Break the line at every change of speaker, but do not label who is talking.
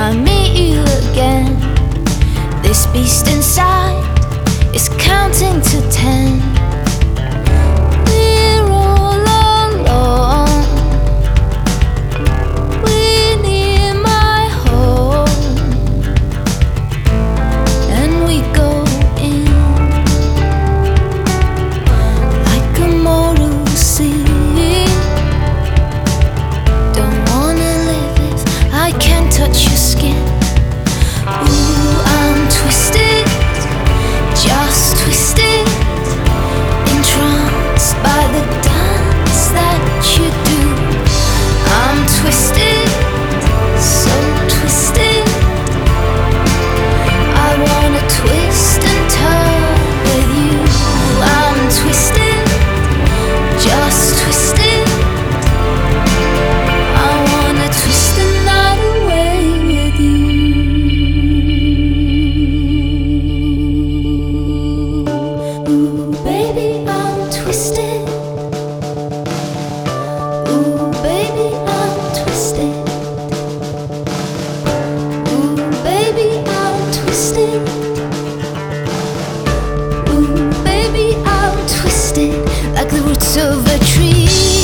I meet you again. This beast inside is coming. like the roots of a tree.